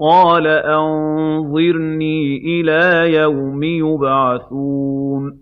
قَالَ أَنظِرْنِي إِلَىٰ يَوْمِ يُبْعَثُونَ.